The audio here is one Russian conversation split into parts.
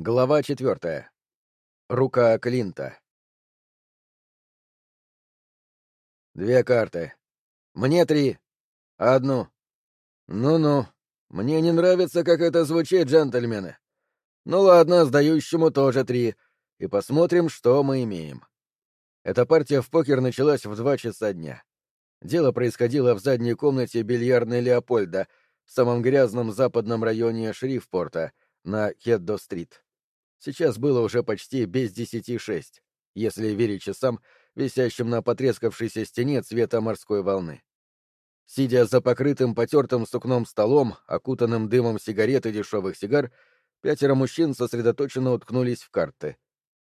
Глава четвертая. Рука Клинта. Две карты. Мне три. Одну. Ну-ну. Мне не нравится, как это звучит, джентльмены. Ну ладно, сдающему тоже три. И посмотрим, что мы имеем. Эта партия в покер началась в два часа дня. Дело происходило в задней комнате бильярдной Леопольда, в самом грязном западном районе Шрифпорта, на Хеддо-стрит. Сейчас было уже почти без десяти шесть, если верить часам, висящим на потрескавшейся стене цвета морской волны. Сидя за покрытым потертым сукном столом, окутанным дымом сигарет и дешевых сигар, пятеро мужчин сосредоточенно уткнулись в карты.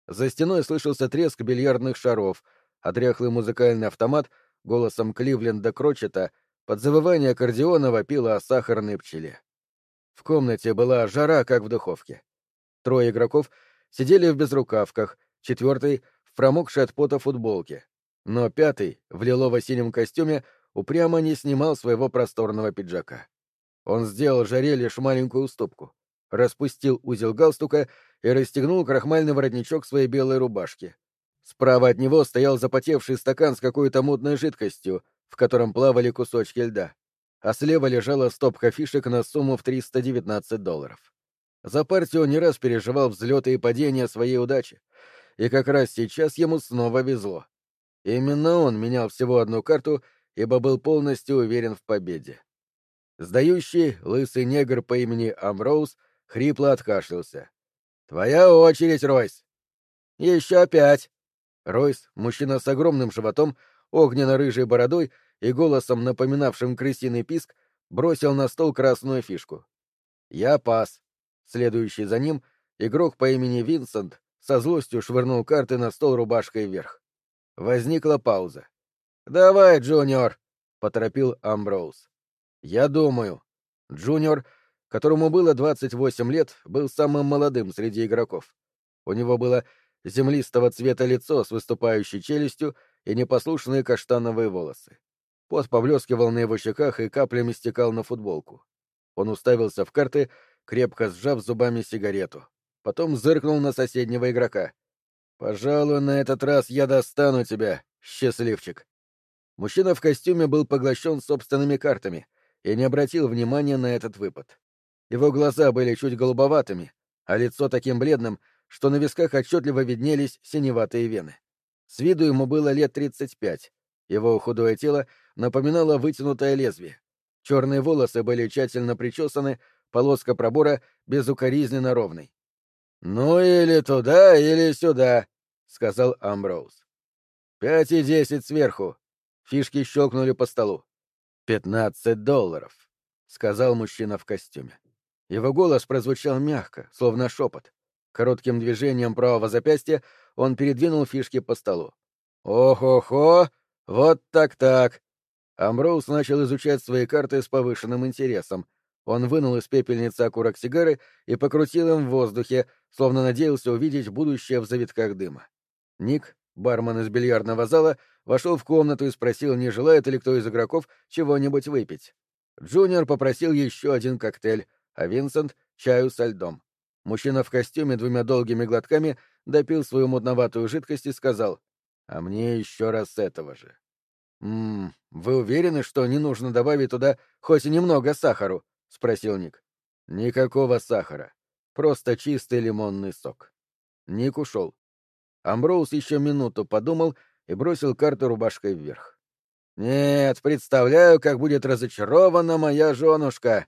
За стеной слышался треск бильярдных шаров, а дряхлый музыкальный автомат голосом Кливленда Крочета под завывание аккордеона вопила о сахарной пчеле. В комнате была жара, как в духовке. Трое игроков сидели в безрукавках, четвертый — в промокшей от пота футболке. Но пятый, в лилово-синем костюме, упрямо не снимал своего просторного пиджака. Он сделал жаре лишь маленькую уступку. Распустил узел галстука и расстегнул крахмальный воротничок своей белой рубашки. Справа от него стоял запотевший стакан с какой-то мутной жидкостью, в котором плавали кусочки льда. А слева лежала стопка фишек на сумму в 319 долларов. За партию он не раз переживал взлеты и падения своей удачи, и как раз сейчас ему снова везло. Именно он менял всего одну карту, ибо был полностью уверен в победе. Сдающий, лысый негр по имени Амроуз хрипло откашлялся. «Твоя очередь, Ройс!» «Еще пять!» Ройс, мужчина с огромным животом, огненно-рыжей бородой и голосом, напоминавшим крысиный писк, бросил на стол красную фишку. «Я пас. Следующий за ним, игрок по имени Винсент со злостью швырнул карты на стол рубашкой вверх. Возникла пауза. «Давай, Джуниор!» — поторопил Амброуз. «Я думаю». Джуниор, которому было 28 лет, был самым молодым среди игроков. У него было землистого цвета лицо с выступающей челюстью и непослушные каштановые волосы. Пот поблескивал на его щеках и каплями стекал на футболку. Он уставился в карты, крепко сжав зубами сигарету. Потом зыркнул на соседнего игрока. «Пожалуй, на этот раз я достану тебя, счастливчик». Мужчина в костюме был поглощен собственными картами и не обратил внимания на этот выпад. Его глаза были чуть голубоватыми, а лицо таким бледным, что на висках отчетливо виднелись синеватые вены. С виду ему было лет тридцать пять. Его худое тело напоминало вытянутое лезвие. Черные волосы были тщательно причесаны, полоска пробора безукоризненно ровной. «Ну или туда, или сюда», — сказал Амброуз. «Пять и десять сверху». Фишки щелкнули по столу. «Пятнадцать долларов», — сказал мужчина в костюме. Его голос прозвучал мягко, словно шепот. Коротким движением правого запястья он передвинул фишки по столу. «Ох-охо! Вот так-так!» Амброуз начал изучать свои карты с повышенным интересом, он вынул из пепельницы окурок сигары и покрутил им в воздухе, словно надеялся увидеть будущее в завитках дыма. Ник, бармен из бильярдного зала, вошел в комнату и спросил, не желает ли кто из игроков чего-нибудь выпить. Джуниор попросил еще один коктейль, а Винсент — чаю со льдом. Мужчина в костюме двумя долгими глотками допил свою мутноватую жидкость и сказал, «А мне еще раз этого же». «Ммм, вы уверены, что не нужно добавить туда хоть немного сахару?» — спросил Ник. «Никакого сахара. Просто чистый лимонный сок». Ник ушел. Амброуз еще минуту подумал и бросил карту рубашкой вверх. «Нет, представляю, как будет разочарована моя женушка!»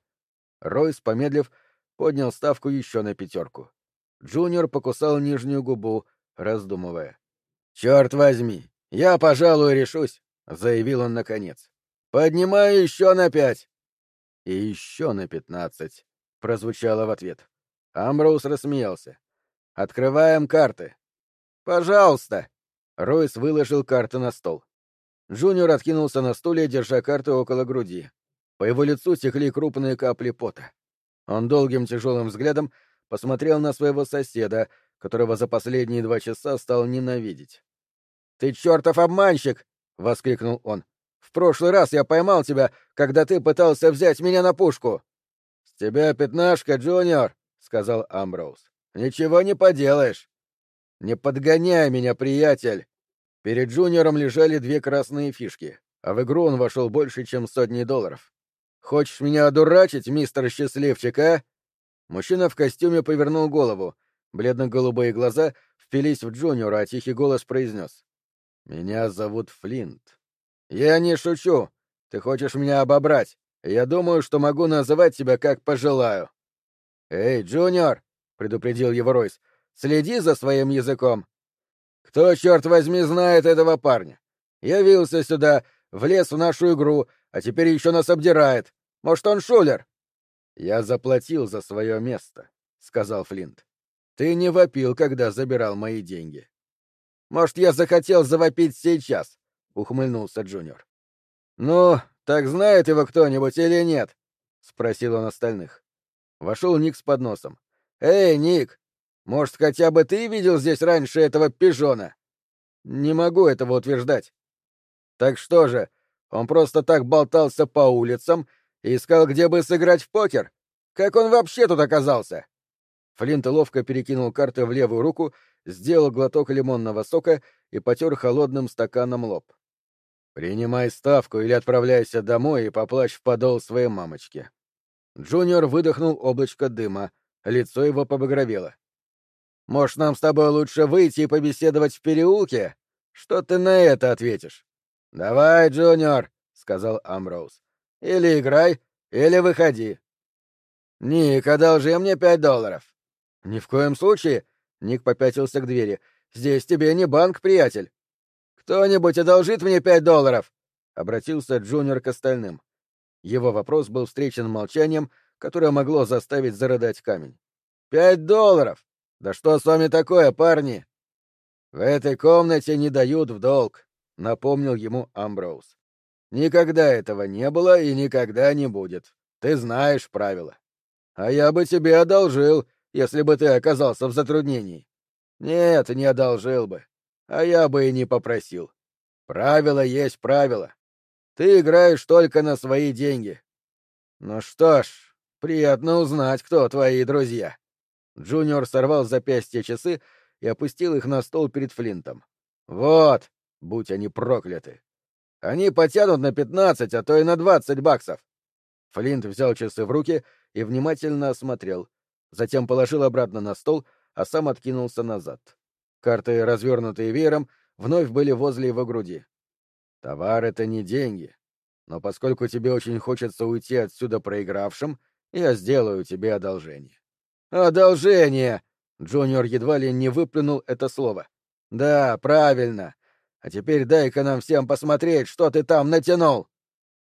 Ройс, помедлив, поднял ставку еще на пятерку. Джуниор покусал нижнюю губу, раздумывая. «Черт возьми! Я, пожалуй, решусь!» — заявил он наконец. «Поднимаю еще на пять!» «И еще на пятнадцать», — прозвучало в ответ. Амброуз рассмеялся. «Открываем карты». «Пожалуйста». Ройс выложил карты на стол. Джуниор откинулся на стуле, держа карты около груди. По его лицу текли крупные капли пота. Он долгим тяжелым взглядом посмотрел на своего соседа, которого за последние два часа стал ненавидеть. «Ты чертов обманщик!» — воскликнул он. В прошлый раз я поймал тебя, когда ты пытался взять меня на пушку. — С тебя пятнашка, Джуниор, — сказал Амброуз. — Ничего не поделаешь. Не подгоняй меня, приятель. Перед Джуниором лежали две красные фишки, а в игру он вошел больше, чем сотни долларов. Хочешь меня одурачить, мистер Счастливчик, а? Мужчина в костюме повернул голову. Бледно-голубые глаза впились в Джуниора, а тихий голос произнес. «Меня зовут Флинт». «Я не шучу. Ты хочешь меня обобрать. Я думаю, что могу называть тебя как пожелаю». «Эй, Джуниор!» — предупредил его Ройс. «Следи за своим языком. Кто, черт возьми, знает этого парня? Явился сюда, влез в нашу игру, а теперь еще нас обдирает. Может, он шулер?» «Я заплатил за свое место», — сказал Флинт. «Ты не вопил, когда забирал мои деньги». «Может, я захотел завопить сейчас?» — ухмыльнулся Джуниор. «Ну, так знает его кто-нибудь или нет?» — спросил он остальных. Вошел Ник с подносом. «Эй, Ник, может, хотя бы ты видел здесь раньше этого пижона? Не могу этого утверждать. Так что же, он просто так болтался по улицам и искал, где бы сыграть в покер? Как он вообще тут оказался? Флинт ловко перекинул карты в левую руку, сделал глоток лимонного сока и потер холодным стаканом лоб. «Принимай ставку или отправляйся домой и поплачь в подол своей мамочки». Джуниор выдохнул облачко дыма, лицо его побагровело. Может, нам с тобой лучше выйти и побеседовать в переулке? Что ты на это ответишь? — Давай, Джуниор, — сказал Амброуз. — Или играй, или выходи. — Ник, одолжи мне пять долларов. — Ни в коем случае. Ник попятился к двери. — Здесь тебе не банк, приятель. — Кто-нибудь одолжит мне пять долларов? — обратился Джуниор к остальным. Его вопрос был встречен молчанием, которое могло заставить зарыдать камень. «Пять долларов! Да что с вами такое, парни? В этой комнате не дают в долг, напомнил ему Амброуз. Никогда этого не было и никогда не будет. Ты знаешь правила. А я бы тебе одолжил, если бы ты оказался в затруднении. Нет, не одолжил бы. А я бы и не попросил. Правило есть правило. Ты играешь только на свои деньги. Ну что ж, приятно узнать, кто твои друзья. Джуниор сорвал с запястья часы и опустил их на стол перед Флинтом. «Вот, будь они прокляты! Они потянут на пятнадцать, а то и на двадцать баксов!» Флинт взял часы в руки и внимательно осмотрел, затем положил обратно на стол, а сам откинулся назад. Карты, развернутые веером, вновь были возле его груди. «Товар — это не деньги, но поскольку тебе очень хочется уйти отсюда проигравшим, я сделаю тебе одолжение. «Одолжение!» — Джуниор едва ли не выплюнул это слово. «Да, правильно. А теперь дай-ка нам всем посмотреть, что ты там натянул!»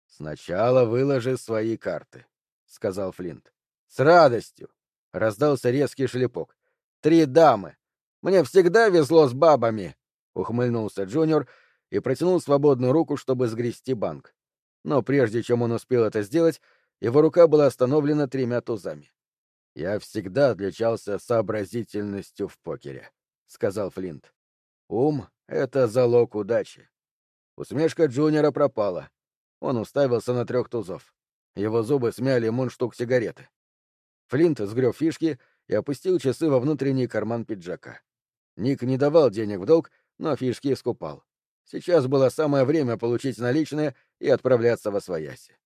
«Сначала выложи свои карты», — сказал Флинт. «С радостью!» — раздался резкий шлепок. «Три дамы! Мне всегда везло с бабами!» — ухмыльнулся Джуниор и протянул свободную руку, чтобы сгрести банк. Но прежде чем он успел это сделать, его рука была остановлена тремя тузами. «Я всегда отличался сообразительностью в покере», — сказал Флинт. «Ум — это залог удачи». Усмешка Джуниора пропала. Он уставился на трех тузов. Его зубы смяли мундштук сигареты. Флинт сгреб фишки и опустил часы во внутренний карман пиджака. Ник не давал денег в долг, но фишки искупал. Сейчас было самое время получить наличные и отправляться во свояси.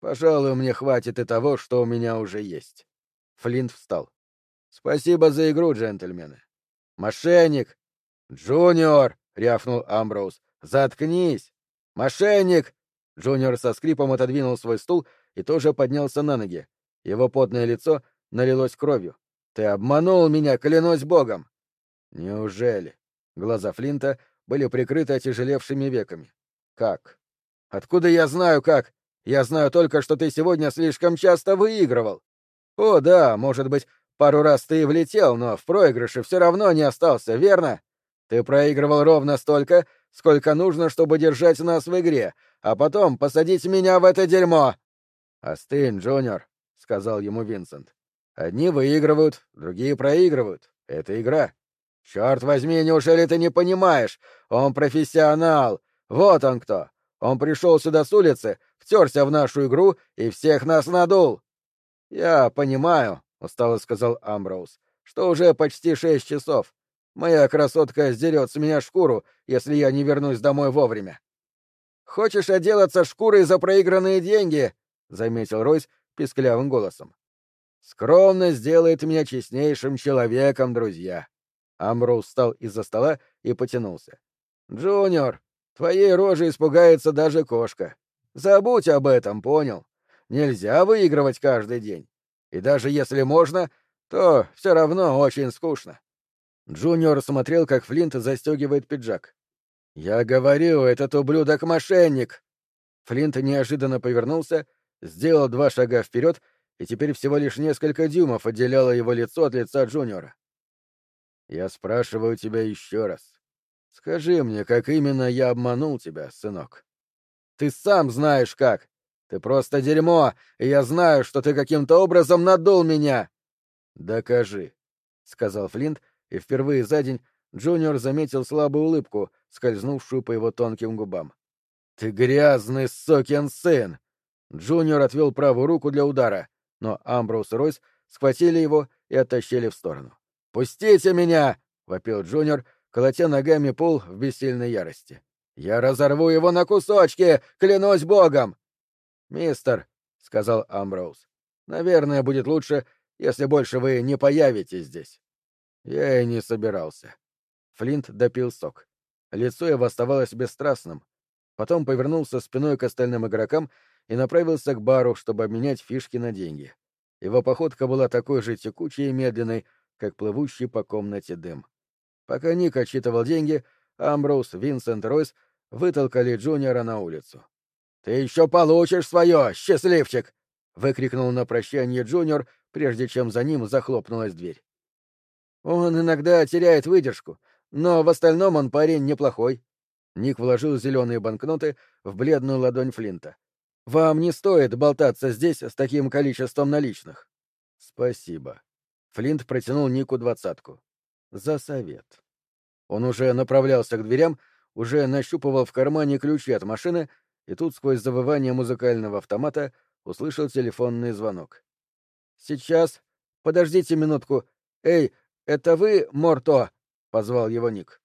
Пожалуй, мне хватит и того, что у меня уже есть. Флинт встал. «Спасибо за игру, джентльмены». «Мошенник!» «Джуниор!» — рявкнул Амброуз. «Заткнись!» «Мошенник!» Джуниор со скрипом отодвинул свой стул и тоже поднялся на ноги. Его потное лицо налилось кровью. «Ты обманул меня, клянусь богом!» «Неужели?» Глаза Флинта были прикрыты отяжелевшими веками. «Как?» «Откуда я знаю, как? Я знаю только, что ты сегодня слишком часто выигрывал. О, да, может быть, пару раз ты и влетел, но в проигрыше все равно не остался, верно? Ты проигрывал ровно столько, сколько нужно, чтобы держать нас в игре, а потом посадить меня в это дерьмо. Остынь, Джуниор, сказал ему Винсент. Одни выигрывают, другие проигрывают. Это игра. Черт возьми, неужели ты не понимаешь? Он профессионал. Вот он кто. Он пришел сюда с улицы, втерся в нашу игру и всех нас надул. «Я понимаю», — устало сказал Амброуз. что уже почти шесть часов. Моя красотка сдерет с меня шкуру, если я не вернусь домой вовремя. «Хочешь отделаться шкурой за проигранные деньги?» — заметил Ройс писклявым голосом. «Скромность сделает меня честнейшим человеком, друзья». Амброуз встал из-за стола и потянулся. «Джуниор, твоей рожи испугается даже кошка. Забудь об этом, понял? Нельзя выигрывать каждый день. И даже если можно, то все равно очень скучно. Джуниор смотрел, как Флинт застегивает пиджак. «Я говорю, этот ублюдок — мошенник!» Флинт неожиданно повернулся, сделал два шага вперед, и теперь всего лишь несколько дюймов отделяло его лицо от лица Джуниора. «Я спрашиваю тебя еще раз. Скажи мне, как именно я обманул тебя, сынок?» «Ты сам знаешь как! Ты просто дерьмо, и я знаю, что ты каким-то образом надул меня!» «Докажи», — сказал Флинт, — и впервые за день Джуниор заметил слабую улыбку, скользнувшую по его тонким губам. «Ты грязный сукин сын!» Джуниор отвел правую руку для удара, но Амброуз и Ройс схватили его и оттащили в сторону. «Пустите меня!» — вопил Джуниор, колотя ногами пол в бессильной ярости. «Я разорву его на кусочки! Клянусь богом!» «Мистер», — сказал Амброуз, — «наверное, будет лучше, если больше вы не появитесь здесь». Я и не собирался. Флинт допил сок. Лицо его оставалось бесстрастным. Потом повернулся спиной к остальным игрокам и направился к бару, чтобы обменять фишки на деньги. Его походка была такой же текучей и медленной, как плывущий по комнате дым. Пока Ник отсчитывал деньги, Амброуз, Винсент Ройс вытолкали Джуниора на улицу. «Ты еще получишь свое, счастливчик!» — выкрикнул на прощание Джуниор, прежде чем за ним захлопнулась дверь. Он иногда теряет выдержку, но в остальном он парень неплохой. Ник вложил зеленые банкноты в бледную ладонь Флинта. Вам не стоит болтаться здесь с таким количеством наличных. Спасибо. Флинт протянул Нику двадцатку. За совет. Он уже направлялся к дверям, уже нащупывал в кармане ключи от машины, и тут сквозь завывание музыкального автомата услышал телефонный звонок. «Сейчас. Подождите минутку. Эй, «Это вы, Морто?» — позвал его Ник.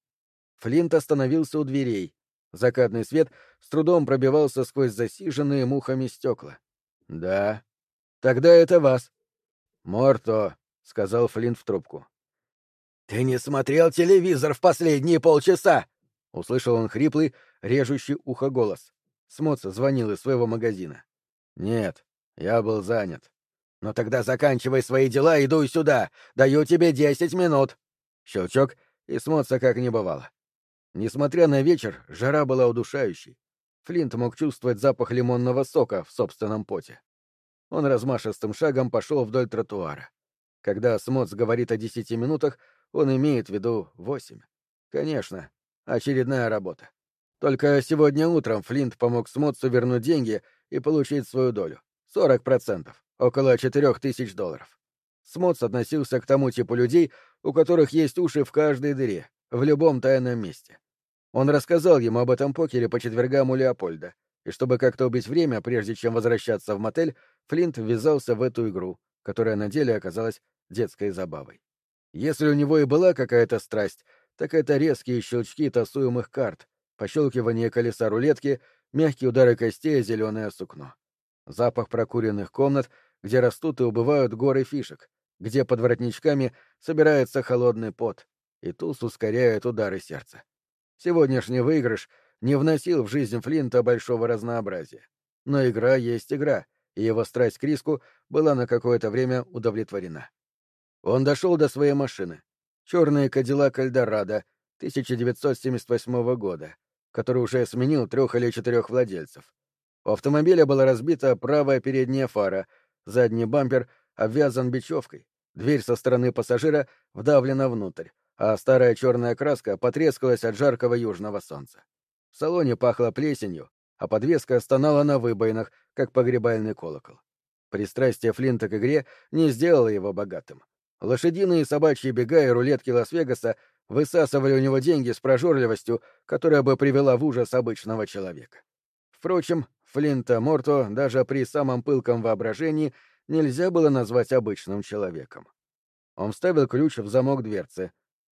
Флинт остановился у дверей. Закатный свет с трудом пробивался сквозь засиженные мухами стекла. «Да. Тогда это вас». «Морто», — сказал Флинт в трубку. «Ты не смотрел телевизор в последние полчаса!» — услышал он хриплый, режущий ухо голос. Смоц звонил из своего магазина. «Нет, я был занят». «Ну тогда заканчивай свои дела и дуй сюда. Даю тебе десять минут». Щелчок, и смотца как не бывало. Несмотря на вечер, жара была удушающей. Флинт мог чувствовать запах лимонного сока в собственном поте. Он размашистым шагом пошел вдоль тротуара. Когда Смоц говорит о десяти минутах, он имеет в виду восемь. Конечно, очередная работа. Только сегодня утром Флинт помог Смоцу вернуть деньги и получить свою долю — сорок процентов около четырех тысяч долларов. Смоц относился к тому типу людей, у которых есть уши в каждой дыре, в любом тайном месте. Он рассказал ему об этом покере по четвергам у Леопольда, и чтобы как-то убить время, прежде чем возвращаться в мотель, Флинт ввязался в эту игру, которая на деле оказалась детской забавой. Если у него и была какая-то страсть, так это резкие щелчки тасуемых карт, пощелкивание колеса рулетки, мягкие удары костей о зеленое сукно. Запах прокуренных комнат — где растут и убывают горы фишек, где под воротничками собирается холодный пот, и туз ускоряет удары сердца. Сегодняшний выигрыш не вносил в жизнь Флинта большого разнообразия. Но игра есть игра, и его страсть к риску была на какое-то время удовлетворена. Он дошел до своей машины. Черный Кадиллак Эльдорадо 1978 года, который уже сменил трех или четырех владельцев. У автомобиля была разбита правая передняя фара, Задний бампер обвязан бечевкой, дверь со стороны пассажира вдавлена внутрь, а старая черная краска потрескалась от жаркого южного солнца. В салоне пахло плесенью, а подвеска стонала на выбоинах, как погребальный колокол. Пристрастие Флинта к игре не сделало его богатым. Лошадиные и собачьи бега и рулетки Лас-Вегаса высасывали у него деньги с прожорливостью, которая бы привела в ужас обычного человека. Впрочем, Флинта Морто даже при самом пылком воображении нельзя было назвать обычным человеком. Он вставил ключ в замок дверцы.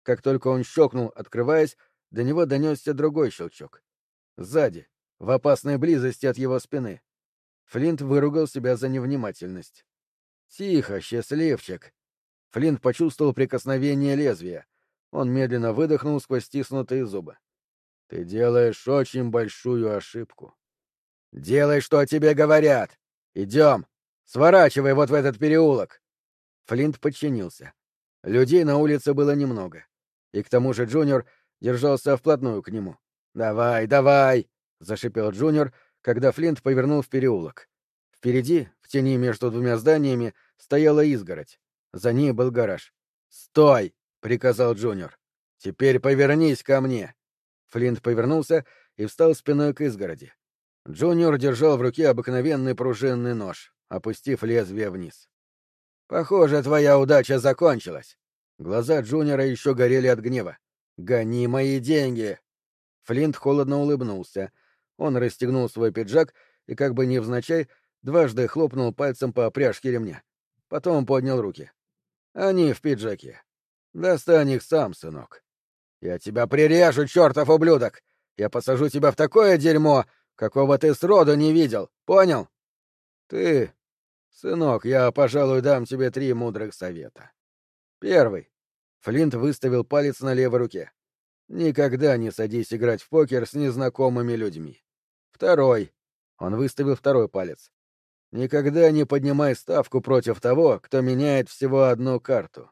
Как только он щелкнул, открываясь, до него донесся другой щелчок. Сзади, в опасной близости от его спины. Флинт выругал себя за невнимательность. «Тихо, счастливчик!» Флинт почувствовал прикосновение лезвия. Он медленно выдохнул сквозь стиснутые зубы. «Ты делаешь очень большую ошибку». «Делай, что о тебе говорят! Идем! Сворачивай вот в этот переулок!» Флинт подчинился. Людей на улице было немного. И к тому же Джуниор держался вплотную к нему. «Давай, давай!» — зашипел Джуниор, когда Флинт повернул в переулок. Впереди, в тени между двумя зданиями, стояла изгородь. За ней был гараж. «Стой!» — приказал Джуниор. «Теперь повернись ко мне!» Флинт повернулся и встал спиной к изгороди. Джуниор держал в руке обыкновенный пружинный нож, опустив лезвие вниз. «Похоже, твоя удача закончилась!» Глаза Джуниора еще горели от гнева. «Гони мои деньги!» Флинт холодно улыбнулся. Он расстегнул свой пиджак и, как бы невзначай, дважды хлопнул пальцем по пряжке ремня. Потом поднял руки. «Они в пиджаке. Достань их сам, сынок. Я тебя прирежу, чертов ублюдок! Я посажу тебя в такое дерьмо, какого ты сроду не видел, понял? Ты... Сынок, я, пожалуй, дам тебе три мудрых совета. Первый. Флинт выставил палец на левой руке. Никогда не садись играть в покер с незнакомыми людьми. Второй. Он выставил второй палец. Никогда не поднимай ставку против того, кто меняет всего одну карту.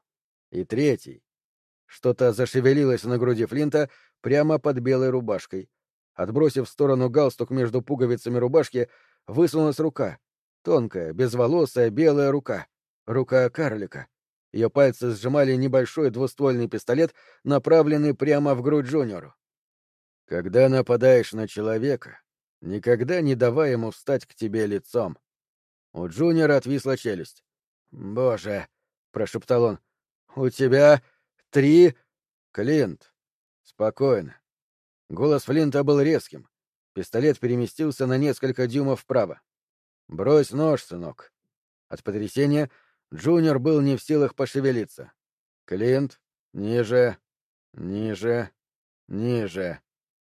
И третий. Что-то зашевелилось на груди Флинта прямо под белой рубашкой. Отбросив в сторону галстук между пуговицами рубашки, высунулась рука. Тонкая, безволосая, белая рука. Рука карлика. Ее пальцы сжимали небольшой двуствольный пистолет, направленный прямо в грудь Джуниору. Когда нападаешь на человека, никогда не давай ему встать к тебе лицом. У Джуниора отвисла челюсть. «Боже!» — прошептал он. «У тебя три...» «Клинт!» «Спокойно». Голос Флинта был резким. Пистолет переместился на несколько дюймов вправо. «Брось нож, сынок». От потрясения Джуниор был не в силах пошевелиться. «Клинт, ниже, ниже, ниже».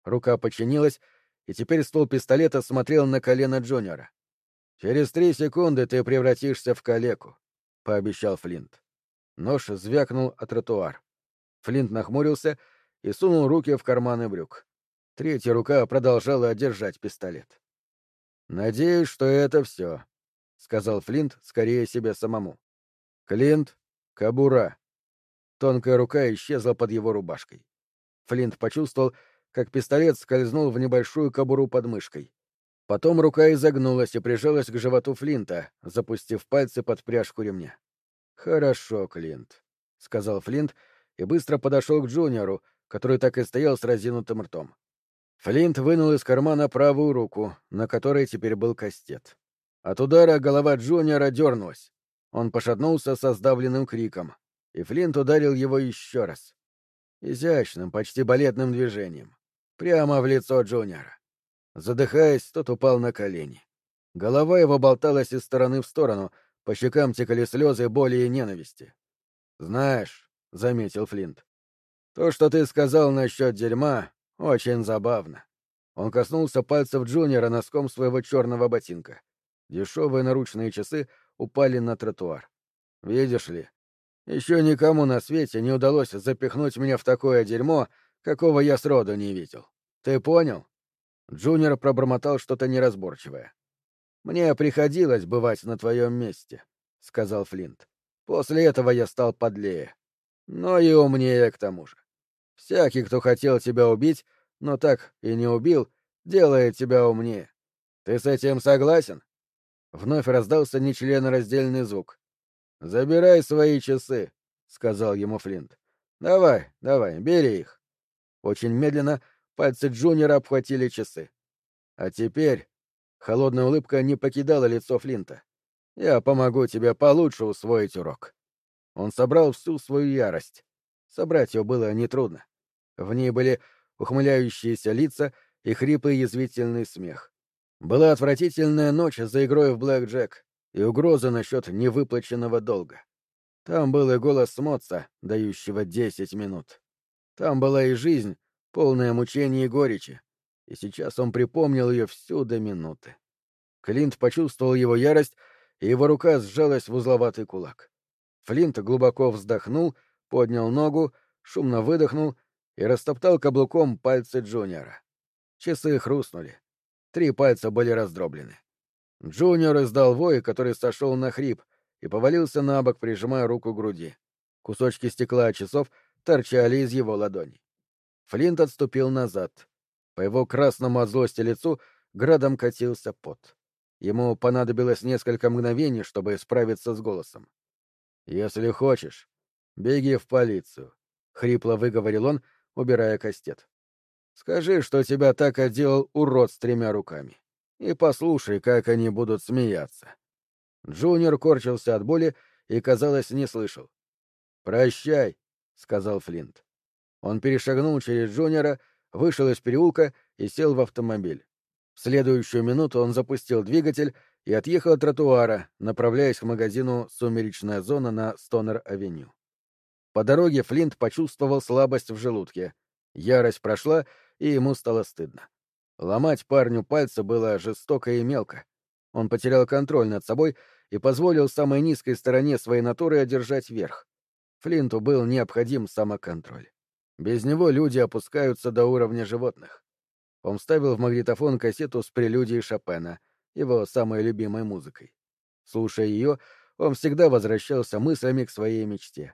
Рука подчинилась, и теперь ствол пистолета смотрел на колено Джуниора. «Через три секунды ты превратишься в калеку», — пообещал Флинт. Нож звякнул о тротуар. Флинт нахмурился и сунул руки в карманы брюк. Третья рука продолжала держать пистолет. «Надеюсь, что это все», — сказал Флинт скорее себе самому. «Клинт, кабура». Тонкая рука исчезла под его рубашкой. Флинт почувствовал, как пистолет скользнул в небольшую кобуру под мышкой. Потом рука изогнулась и прижалась к животу Флинта, запустив пальцы под пряжку ремня. «Хорошо, Клинт», — сказал Флинт и быстро подошел к Джуниору, который так и стоял с разинутым ртом. Флинт вынул из кармана правую руку, на которой теперь был кастет. От удара голова Джуниора дернулась. Он пошатнулся со сдавленным криком, и Флинт ударил его еще раз. Изящным, почти балетным движением. Прямо в лицо Джуниора. Задыхаясь, тот упал на колени. Голова его болталась из стороны в сторону, по щекам текали слезы боли и ненависти. «Знаешь», — заметил Флинт, — «то, что ты сказал насчет дерьма, очень забавно». Он коснулся пальцев Джуниора носком своего черного ботинка. Дешевые наручные часы упали на тротуар. «Видишь ли, еще никому на свете не удалось запихнуть меня в такое дерьмо, какого я сроду не видел. Ты понял?» Джуниор пробормотал что-то неразборчивое. «Мне приходилось бывать на твоем месте», — сказал Флинт. «После этого я стал подлее. Но и умнее к тому же. Всякий, кто хотел тебя убить, но так и не убил, делает тебя умнее. Ты с этим согласен?» Вновь раздался нечленораздельный звук. «Забирай свои часы», — сказал ему Флинт. «Давай, давай, бери их». Очень медленно Пальцы Джуниора обхватили часы. А теперь... Холодная улыбка не покидала лицо Флинта. «Я помогу тебе получше усвоить урок». Он собрал всю свою ярость. Собрать ее было нетрудно. В ней были ухмыляющиеся лица и хриплый язвительный смех. Была отвратительная ночь за игрой в Блэк Джек и угроза насчет невыплаченного долга. Там был и голос Моца, дающего десять минут. Там была и жизнь, полная мучений и горечи. И сейчас он припомнил ее всю до минуты. Клинт почувствовал его ярость, и его рука сжалась в узловатый кулак. Флинт глубоко вздохнул, поднял ногу, шумно выдохнул и растоптал каблуком пальцы Джуниора. Часы хрустнули. Три пальца были раздроблены. Джуниор издал вой, который сошел на хрип, и повалился на бок, прижимая руку к груди. Кусочки стекла часов торчали из его ладоней. Флинт отступил назад. По его красному от злости лицу градом катился пот. Ему понадобилось несколько мгновений, чтобы справиться с голосом. «Если хочешь, беги в полицию», — хрипло выговорил он, убирая кастет. «Скажи, что тебя так отделал урод с тремя руками, и послушай, как они будут смеяться». Джуниор корчился от боли и, казалось, не слышал. «Прощай», — сказал Флинт. Он перешагнул через Джуниора, вышел из переулка и сел в автомобиль. В следующую минуту он запустил двигатель и отъехал от тротуара, направляясь к магазину «Сумеречная зона» на Стонер-авеню. По дороге Флинт почувствовал слабость в желудке. Ярость прошла, и ему стало стыдно. Ломать парню пальцы было жестоко и мелко. Он потерял контроль над собой и позволил самой низкой стороне своей натуры одержать верх. Флинту был необходим самоконтроль. Без него люди опускаются до уровня животных. Он вставил в магнитофон кассету с прелюдией Шопена, его самой любимой музыкой. Слушая ее, он всегда возвращался мыслями к своей мечте.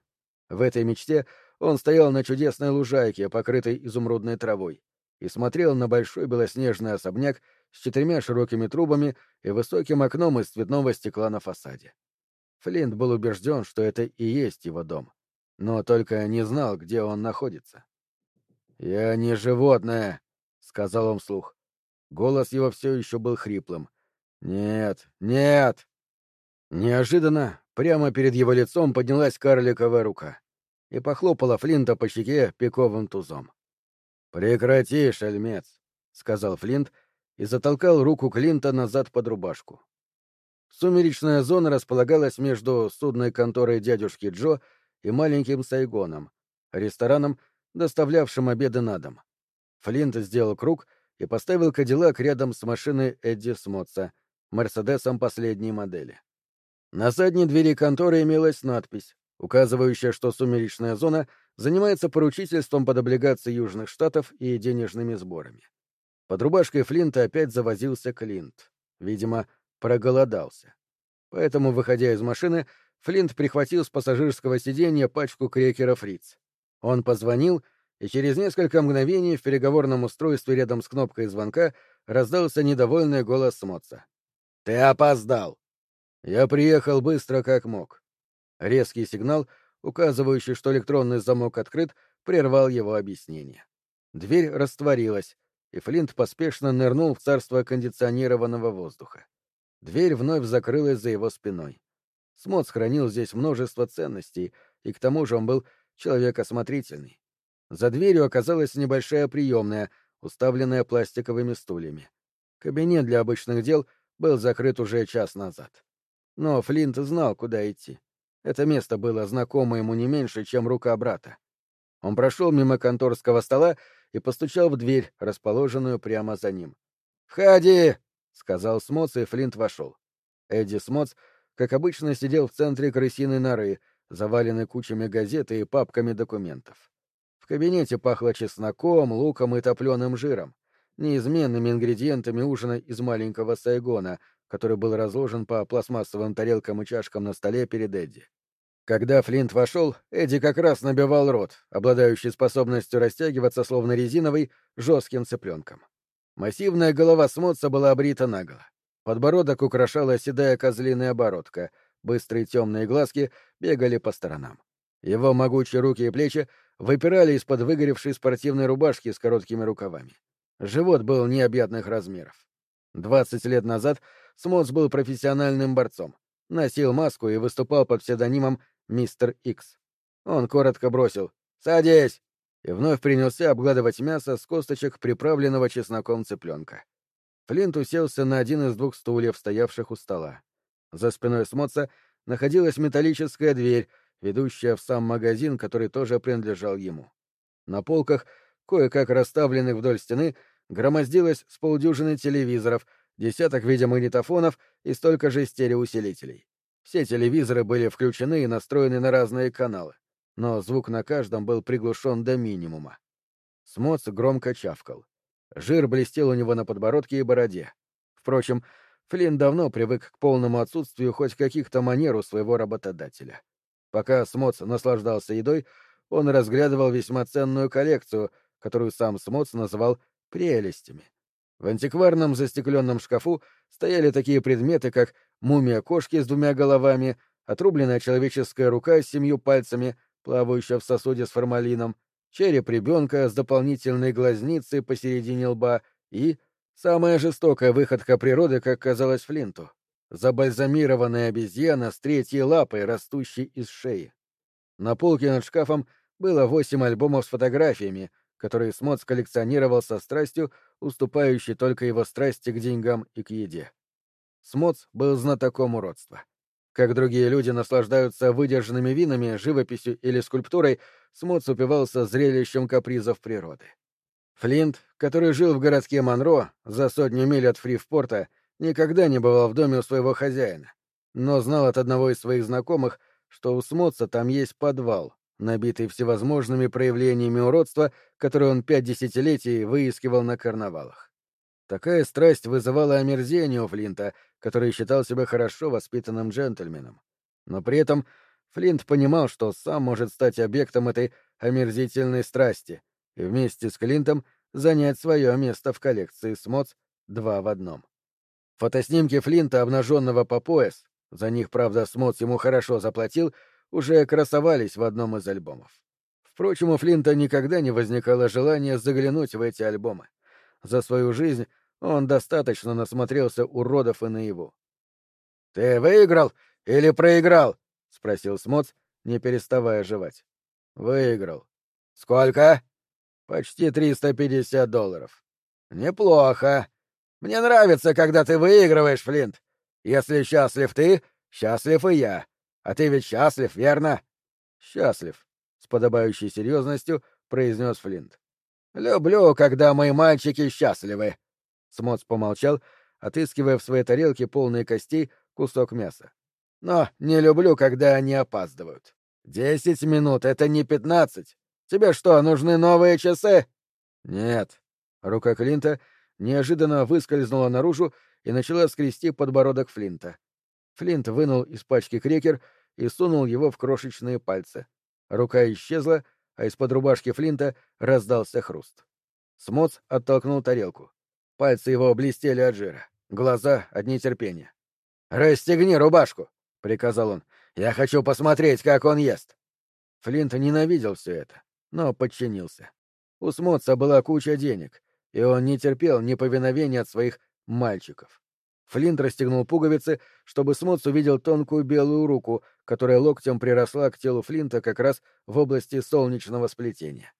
В этой мечте он стоял на чудесной лужайке, покрытой изумрудной травой, и смотрел на большой белоснежный особняк с четырьмя широкими трубами и высоким окном из цветного стекла на фасаде. Флинт был убежден, что это и есть его дом, но только не знал, где он находится. «Я не животное», — сказал он вслух. Голос его все еще был хриплым. «Нет, нет!» Неожиданно прямо перед его лицом поднялась карликовая рука и похлопала Флинта по щеке пиковым тузом. «Прекрати, шальмец», — сказал Флинт и затолкал руку Клинта назад под рубашку. Сумеречная зона располагалась между судной конторой дядюшки Джо и маленьким Сайгоном, рестораном, доставлявшим обеды на дом. Флинт сделал круг и поставил Кадиллак рядом с машиной Эдди Смотса, Мерседесом последней модели. На задней двери конторы имелась надпись, указывающая, что сумеречная зона занимается поручительством под облигации Южных Штатов и денежными сборами. Под рубашкой Флинта опять завозился Клинт. Видимо, проголодался. Поэтому, выходя из машины, Флинт прихватил с пассажирского сиденья пачку крекеров Риц. Он позвонил, и через несколько мгновений в переговорном устройстве рядом с кнопкой звонка раздался недовольный голос Смотца. «Ты опоздал!» Я приехал быстро как мог. Резкий сигнал, указывающий, что электронный замок открыт, прервал его объяснение. Дверь растворилась, и Флинт поспешно нырнул в царство кондиционированного воздуха. Дверь вновь закрылась за его спиной. Смот хранил здесь множество ценностей, и к тому же он был человек осмотрительный. За дверью оказалась небольшая приемная, уставленная пластиковыми стульями. Кабинет для обычных дел был закрыт уже час назад. Но Флинт знал, куда идти. Это место было знакомо ему не меньше, чем рука брата. Он прошел мимо конторского стола и постучал в дверь, расположенную прямо за ним. «Входи!» — сказал Смоц, и Флинт вошел. Эдди Смоц, как обычно, сидел в центре крысиной норы, заваленной кучами газет и папками документов. В кабинете пахло чесноком, луком и топленым жиром, неизменными ингредиентами ужина из маленького Сайгона, который был разложен по пластмассовым тарелкам и чашкам на столе перед Эдди. Когда Флинт вошел, Эдди как раз набивал рот, обладающий способностью растягиваться, словно резиновый, жестким цыпленком. Массивная голова Смотса была обрита наголо. Подбородок украшала седая козлиная оборотка, быстрые темные глазки бегали по сторонам. Его могучие руки и плечи выпирали из-под выгоревшей спортивной рубашки с короткими рукавами. Живот был необъятных размеров. Двадцать лет назад Смотс был профессиональным борцом, носил маску и выступал под псевдонимом мистер Икс. Он коротко бросил «Садись!» и вновь принялся обгладывать мясо с косточек приправленного чесноком цыпленка. Флинт уселся на один из двух стульев, стоявших у стола. За спиной Смоца находилась металлическая дверь, ведущая в сам магазин, который тоже принадлежал ему. На полках, кое-как расставленных вдоль стены, громоздилось с полдюжины телевизоров, десяток видеомагнитофонов и столько же стереоусилителей. Все телевизоры были включены и настроены на разные каналы, но звук на каждом был приглушен до минимума. Смоц громко чавкал. Жир блестел у него на подбородке и бороде. Впрочем, Флинн давно привык к полному отсутствию хоть каких-то манер у своего работодателя. Пока Смоц наслаждался едой, он разглядывал весьма ценную коллекцию, которую сам Смоц называл «прелестями». В антикварном застекленном шкафу стояли такие предметы, как мумия кошки с двумя головами, отрубленная человеческая рука с семью пальцами, плавающая в сосуде с формалином, череп ребенка с дополнительной глазницей посередине лба и самая жестокая выходка природы, как казалось Флинту — забальзамированная обезьяна с третьей лапой, растущей из шеи. На полке над шкафом было восемь альбомов с фотографиями, которые Смот коллекционировал со страстью, уступающей только его страсти к деньгам и к еде. Смоц был знатоком уродства. Как другие люди наслаждаются выдержанными винами, живописью или скульптурой, Смоц упивался зрелищем капризов природы. Флинт, который жил в городке Монро, за сотню миль от Фрифпорта, никогда не бывал в доме у своего хозяина, но знал от одного из своих знакомых, что у Смоца там есть подвал, набитый всевозможными проявлениями уродства, которые он пять десятилетий выискивал на карнавалах. Такая страсть вызывала омерзение у Флинта, который считал себя хорошо воспитанным джентльменом. Но при этом Флинт понимал, что сам может стать объектом этой омерзительной страсти и вместе с Клинтом занять свое место в коллекции СМОЦ два в одном. Фотоснимки Флинта, обнаженного по пояс, за них, правда, СМОЦ ему хорошо заплатил, уже красовались в одном из альбомов. Впрочем, у Флинта никогда не возникало желания заглянуть в эти альбомы. За свою жизнь он достаточно насмотрелся уродов и наяву. — Ты выиграл или проиграл? — спросил Смоц, не переставая жевать. — Выиграл. — Сколько? — Почти триста пятьдесят долларов. — Неплохо. Мне нравится, когда ты выигрываешь, Флинт. Если счастлив ты, счастлив и я. А ты ведь счастлив, верно? — Счастлив, — с подобающей серьезностью произнес Флинт. — Люблю, когда мои мальчики счастливы. Смоц помолчал, отыскивая в своей тарелке полные костей кусок мяса. Но не люблю, когда они опаздывают. Десять минут — это не пятнадцать. Тебе что, нужны новые часы? Нет. Рука Клинта неожиданно выскользнула наружу и начала скрести подбородок Флинта. Флинт вынул из пачки крекер и сунул его в крошечные пальцы. Рука исчезла, а из-под рубашки Флинта раздался хруст. Смоц оттолкнул тарелку. Пальцы его блестели от жира, глаза — от нетерпения. «Расстегни рубашку!» — приказал он. «Я хочу посмотреть, как он ест!» Флинт ненавидел все это, но подчинился. У Смоца была куча денег, и он не терпел неповиновения от своих мальчиков. Флинт расстегнул пуговицы, чтобы Смоц увидел тонкую белую руку, которая локтем приросла к телу Флинта как раз в области солнечного сплетения.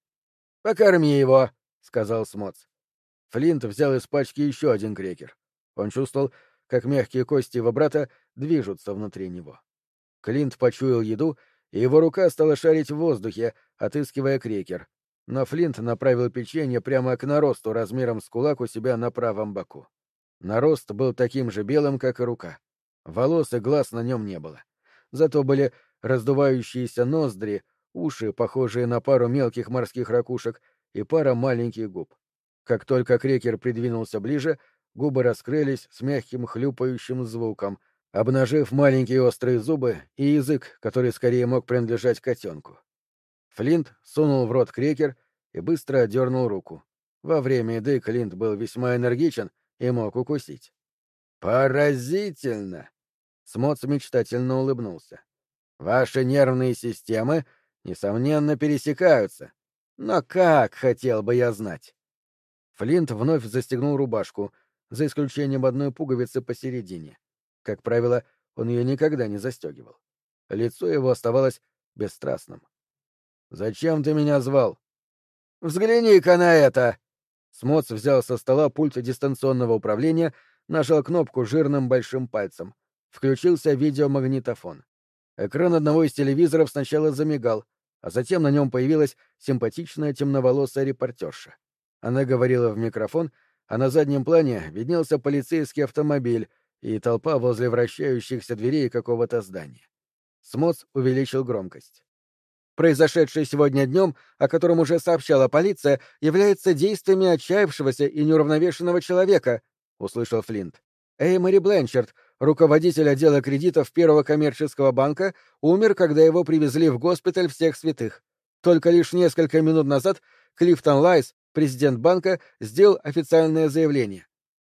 «Покорми его», — сказал Смоц. Флинт взял из пачки еще один крекер. Он чувствовал, как мягкие кости его брата движутся внутри него. Клинт почуял еду, и его рука стала шарить в воздухе, отыскивая крекер. Но Флинт направил печенье прямо к наросту размером с кулак у себя на правом боку. Нарост был таким же белым, как и рука. Волос и глаз на нем не было. Зато были раздувающиеся ноздри, уши, похожие на пару мелких морских ракушек, и пара маленьких губ. Как только крекер придвинулся ближе, губы раскрылись с мягким хлюпающим звуком, обнажив маленькие острые зубы и язык, который скорее мог принадлежать котенку. Флинт сунул в рот крекер и быстро отдернул руку. Во время еды Клинт был весьма энергичен и мог укусить. «Поразительно!» Смоц мечтательно улыбнулся. «Ваши нервные системы, несомненно, пересекаются. Но как, хотел бы я знать?» Флинт вновь застегнул рубашку, за исключением одной пуговицы посередине. Как правило, он ее никогда не застегивал. Лицо его оставалось бесстрастным. «Зачем ты меня звал?» «Взгляни-ка на это!» Смоц взял со стола пульт дистанционного управления, нажал кнопку жирным большим пальцем. Включился видеомагнитофон. Экран одного из телевизоров сначала замигал, а затем на нем появилась симпатичная темноволосая репортерша. Она говорила в микрофон, а на заднем плане виднелся полицейский автомобиль и толпа возле вращающихся дверей какого-то здания. Смоц увеличил громкость. Произошедшее сегодня днем, о котором уже сообщала полиция, является действиями отчаявшегося и неуравновешенного человека, — услышал Флинт. Эймори Бленчард, руководитель отдела кредитов Первого коммерческого банка, умер, когда его привезли в госпиталь всех святых. Только лишь несколько минут назад Клифтон Лайлс, президент банка, сделал официальное заявление.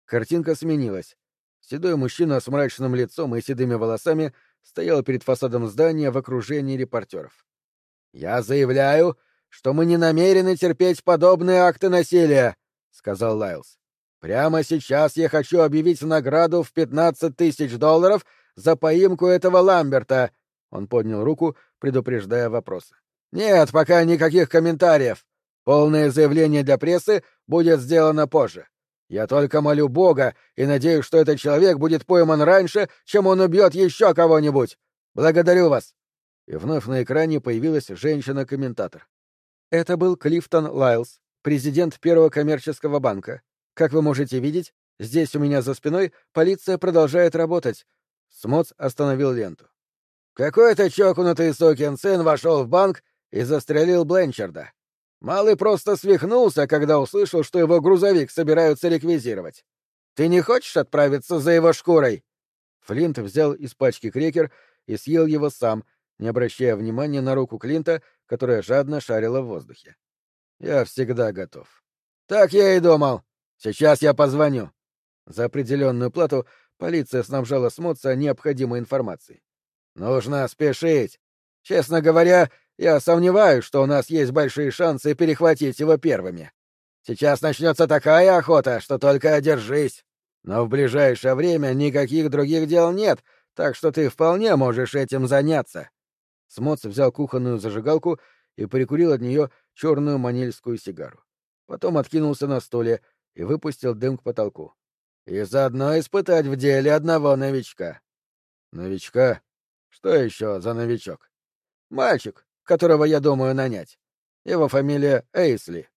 Картинка сменилась. Седой мужчина с мрачным лицом и седыми волосами стоял перед фасадом здания в окружении репортеров. «Я заявляю, что мы не намерены терпеть подобные акты насилия», — сказал Лайлс. Прямо сейчас я хочу объявить награду в пятнадцать тысяч долларов за поимку этого Ламберта. Он поднял руку, предупреждая вопросы. Нет, пока никаких комментариев. Полное заявление для прессы будет сделано позже. Я только молю Бога и надеюсь, что этот человек будет пойман раньше, чем он убьет еще кого-нибудь. Благодарю вас. И вновь на экране появилась женщина-комментатор. Это был Клифтон Лайлс, президент Первого коммерческого банка. Как вы можете видеть, здесь у меня за спиной полиция продолжает работать. Смоц остановил ленту. Какой-то чокнутый сукин сын вошел в банк и застрелил Бленчарда. Малый просто свихнулся, когда услышал, что его грузовик собираются реквизировать. Ты не хочешь отправиться за его шкурой? Флинт взял из пачки крекер и съел его сам, не обращая внимания на руку Клинта, которая жадно шарила в воздухе. Я всегда готов. Так я и думал. Сейчас я позвоню. За определенную плату полиция снабжала Смутса необходимой информацией. Нужно спешить. Честно говоря, я сомневаюсь, что у нас есть большие шансы перехватить его первыми. Сейчас начнется такая охота, что только одержись. Но в ближайшее время никаких других дел нет, так что ты вполне можешь этим заняться. Смоц взял кухонную зажигалку и прикурил от нее черную манильскую сигару. Потом откинулся на стуле и выпустил дым к потолку. И заодно испытать в деле одного новичка. Новичка? Что еще за новичок? Мальчик, которого я думаю нанять. Его фамилия Эйсли.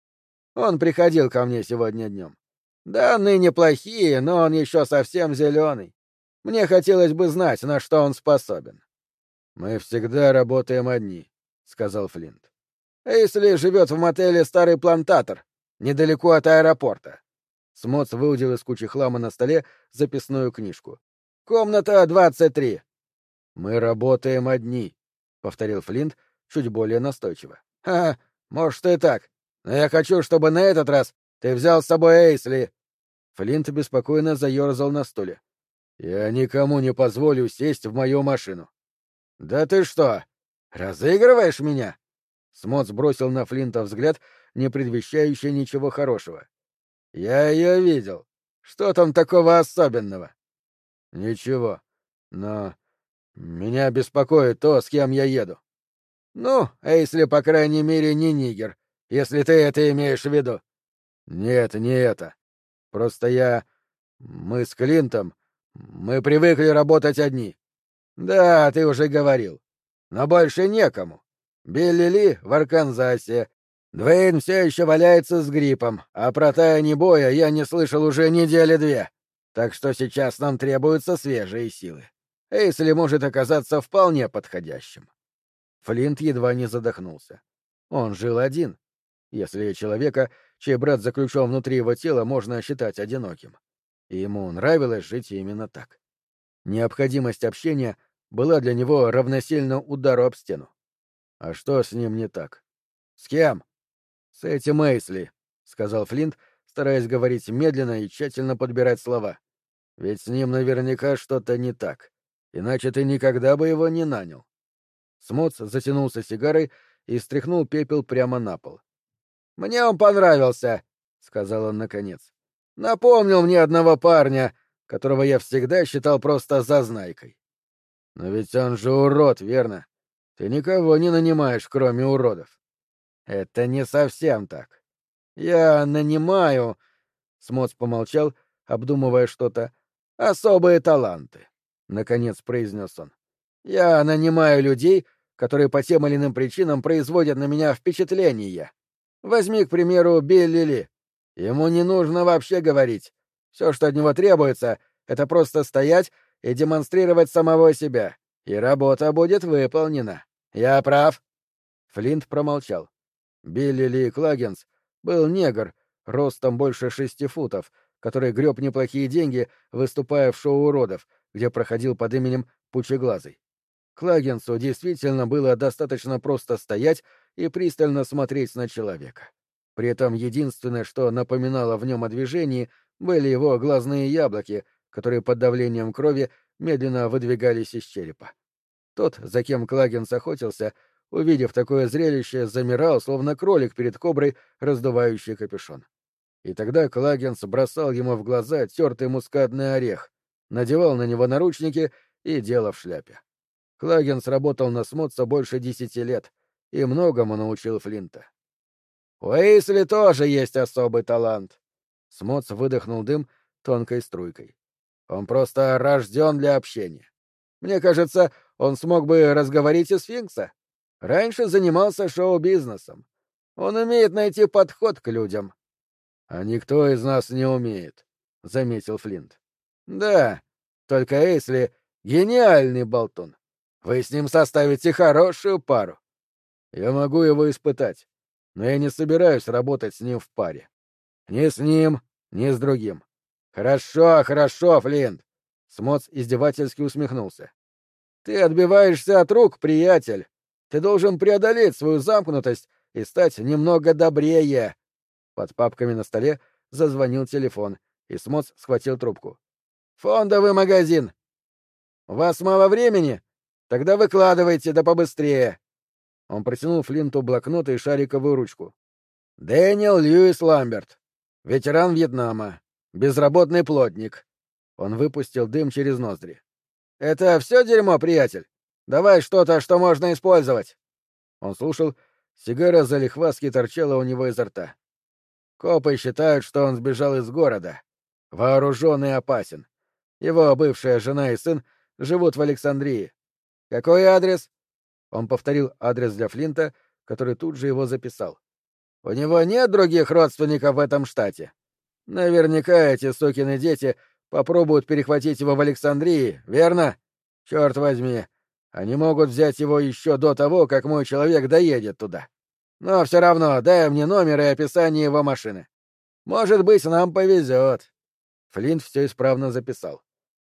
Он приходил ко мне сегодня днем. Данные неплохие, но он еще совсем зеленый. Мне хотелось бы знать, на что он способен. Мы всегда работаем одни, сказал Флинт. Эйсли живет в мотеле Старый Плантатор, недалеко от аэропорта. Смоц выудил из кучи хлама на столе записную книжку. «Комната двадцать три». «Мы работаем одни», — повторил Флинт чуть более настойчиво. «Ха, может и так. Но я хочу, чтобы на этот раз ты взял с собой Эйсли». Флинт беспокойно заерзал на стуле. «Я никому не позволю сесть в мою машину». «Да ты что, разыгрываешь меня?» Смоц бросил на Флинта взгляд, не предвещающий ничего хорошего. «Я ее видел. Что там такого особенного?» «Ничего. Но меня беспокоит то, с кем я еду». «Ну, а если, по крайней мере, не нигер, если ты это имеешь в виду?» «Нет, не это. Просто я... Мы с Клинтом... Мы привыкли работать одни». «Да, ты уже говорил. Но больше некому. Билли Ли в Арканзасе, Двейн все еще валяется с гриппом, а про таяние боя я не слышал уже недели две. Так что сейчас нам требуются свежие силы. Эйсли может оказаться вполне подходящим. Флинт едва не задохнулся. Он жил один, если человека, чей брат заключен внутри его тела, можно считать одиноким. И ему нравилось жить именно так. Необходимость общения была для него равносильна удару об стену. А что с ним не так? С кем? «С этим Эйсли», — сказал Флинт, стараясь говорить медленно и тщательно подбирать слова. «Ведь с ним наверняка что-то не так. Иначе ты никогда бы его не нанял». Смоц затянулся сигарой и стряхнул пепел прямо на пол. «Мне он понравился», — сказал он наконец. «Напомнил мне одного парня, которого я всегда считал просто зазнайкой». «Но ведь он же урод, верно? Ты никого не нанимаешь, кроме уродов». Это не совсем так. Я нанимаю... Смоц помолчал, обдумывая что-то. Особые таланты, — наконец произнес он. Я нанимаю людей, которые по тем или иным причинам производят на меня впечатление. Возьми, к примеру, Билли Ли. Ему не нужно вообще говорить. Все, что от него требуется, это просто стоять и демонстрировать самого себя, и работа будет выполнена. Я прав?» Флинт промолчал. Билли Ли Клагенс был негр, ростом больше шести футов, который греб неплохие деньги, выступая в шоу уродов, где проходил под именем Пучеглазый. Клагенсу действительно было достаточно просто стоять и пристально смотреть на человека. При этом единственное, что напоминало в нем о движении, были его глазные яблоки, которые под давлением крови медленно выдвигались из черепа. Тот, за кем Клагенс охотился, увидев такое зрелище, замирал, словно кролик перед коброй, раздувающий капюшон. И тогда Клагенс бросал ему в глаза тертый мускатный орех, надевал на него наручники и дело в шляпе. Клагенс работал на Смотса больше десяти лет и многому научил Флинта. «У тоже есть особый талант». Смотс выдохнул дым тонкой струйкой. «Он просто рожден для общения. Мне кажется, он смог бы разговорить и сфинкса. Раньше занимался шоу-бизнесом. Он умеет найти подход к людям. А никто из нас не умеет, — заметил Флинт. Да, только Эйсли — гениальный болтун. Вы с ним составите хорошую пару. Я могу его испытать, но я не собираюсь работать с ним в паре. Ни с ним, ни с другим. Хорошо, хорошо, Флинт. Смоц издевательски усмехнулся. Ты отбиваешься от рук, приятель. Ты должен преодолеть свою замкнутость и стать немного добрее. Под папками на столе зазвонил телефон, и Смоц схватил трубку. «Фондовый магазин! У вас мало времени? Тогда выкладывайте, да побыстрее!» Он протянул Флинту блокнот и шариковую ручку. «Дэниел Льюис Ламберт. Ветеран Вьетнама. Безработный плотник». Он выпустил дым через ноздри. «Это все дерьмо, приятель? Давай что-то, что можно использовать!» Он слушал, сигара залихваски торчала у него изо рта. Копы считают, что он сбежал из города. Вооружен и опасен. Его бывшая жена и сын живут в Александрии. Какой адрес? Он повторил адрес для Флинта, который тут же его записал. У него нет других родственников в этом штате. Наверняка эти сукины дети попробуют перехватить его в Александрии, верно? Черт возьми, они могут взять его еще до того, как мой человек доедет туда. Но все равно дай мне номер и описание его машины. Может быть, нам повезет. Флинт все исправно записал.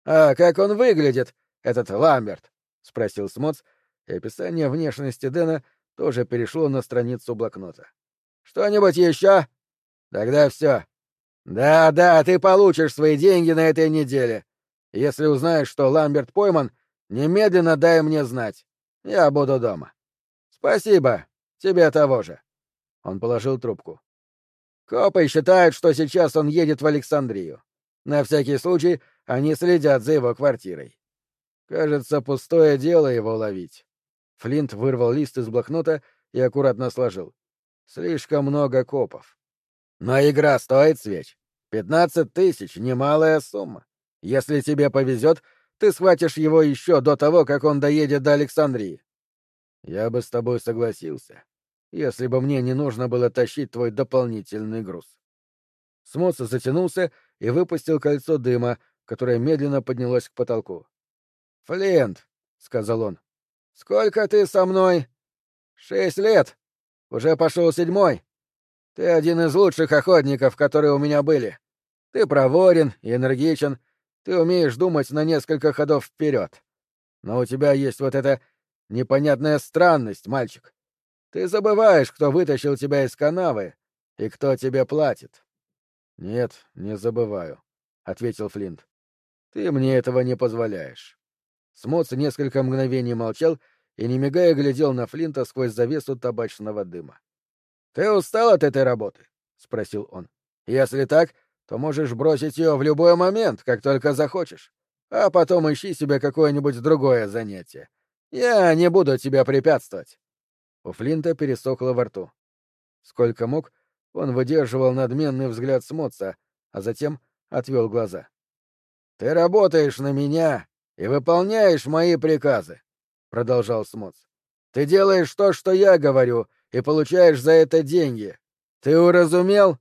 А как он выглядит, этот Ламберт? Спросил Смоц, и описание внешности Дэна тоже перешло на страницу блокнота. Что-нибудь еще? Тогда все. Да, да, ты получишь свои деньги на этой неделе. Если узнаешь, что Ламберт пойман, немедленно дай мне знать. Я буду дома. Спасибо. Тебе того же. Он положил трубку. Копы считают, что сейчас он едет в Александрию. На всякий случай они следят за его квартирой. Кажется, пустое дело его ловить. Флинт вырвал лист из блокнота и аккуратно сложил. Слишком много копов. Но игра стоит свеч. Пятнадцать тысяч — немалая сумма. Если тебе повезет, ты схватишь его еще до того, как он доедет до Александрии. Я бы с тобой согласился, если бы мне не нужно было тащить твой дополнительный груз. Смоц затянулся и выпустил кольцо дыма, которое медленно поднялось к потолку. — Флинт, — сказал он, — сколько ты со мной? — Шесть лет. Уже пошел седьмой. Ты один из лучших охотников, которые у меня были. Ты проворен и энергичен, ты умеешь думать на несколько ходов вперед. Но у тебя есть вот эта непонятная странность, мальчик. Ты забываешь, кто вытащил тебя из канавы и кто тебе платит. — Нет, не забываю, — ответил Флинт. — Ты мне этого не позволяешь. Смоц несколько мгновений молчал и, не мигая, глядел на Флинта сквозь завесу табачного дыма. — Ты устал от этой работы? — спросил он. — Если так, то можешь бросить ее в любой момент, как только захочешь. А потом ищи себе какое-нибудь другое занятие. Я не буду тебе препятствовать. У Флинта пересохло во рту. Сколько мог, он выдерживал надменный взгляд Смотца, а затем отвел глаза. «Ты работаешь на меня и выполняешь мои приказы. продолжал Смоц. Ты делаешь то, что я говорю, и получаешь за это деньги. Ты уразумел?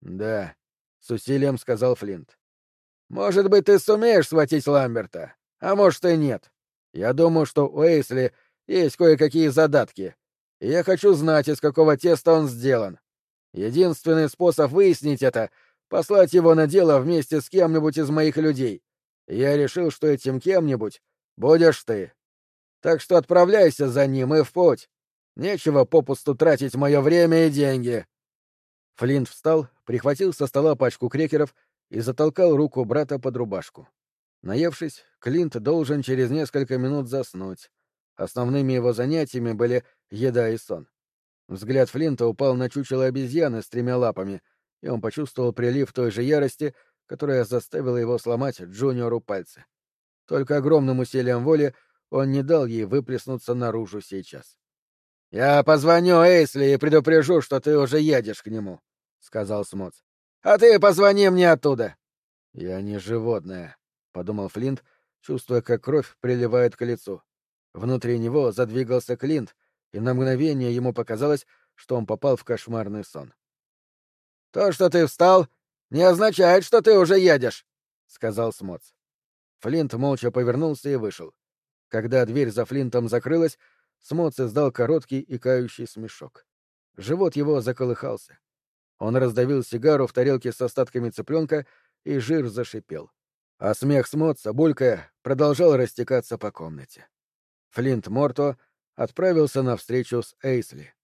Да, с усилием сказал Флинт. Может быть, ты сумеешь схватить Ламберта, а может и нет. Я думаю, что у Эйсли есть кое-какие задатки, и я хочу знать, из какого теста он сделан. Единственный способ выяснить это — послать его на дело вместе с кем-нибудь из моих людей. Я решил, что этим кем-нибудь будешь ты. Так что отправляйся за ним и в путь. Нечего попусту тратить мое время и деньги. Флинт встал, прихватил со стола пачку крекеров и затолкал руку брата под рубашку. Наевшись, Клинт должен через несколько минут заснуть. Основными его занятиями были еда и сон. Взгляд Флинта упал на чучело обезьяны с тремя лапами, и он почувствовал прилив той же ярости, которая заставила его сломать Джуниору пальцы. Только огромным усилием воли он не дал ей выплеснуться наружу сейчас. — Я позвоню Эйсли и предупрежу, что ты уже едешь к нему, — сказал Смоц. — А ты позвони мне оттуда. — Я не животное, — подумал Флинт, чувствуя, как кровь приливает к лицу. Внутри него задвигался Клинт, и на мгновение ему показалось, что он попал в кошмарный сон. — То, что ты встал, не означает, что ты уже едешь, — сказал Смоц. Флинт молча повернулся и вышел. Когда дверь за Флинтом закрылась, Смоц издал короткий и кающий смешок. Живот его заколыхался. Он раздавил сигару в тарелке с остатками цыпленка, и жир зашипел. А смех Смоца, булькая, продолжал растекаться по комнате. Флинт Морто отправился на встречу с Эйсли.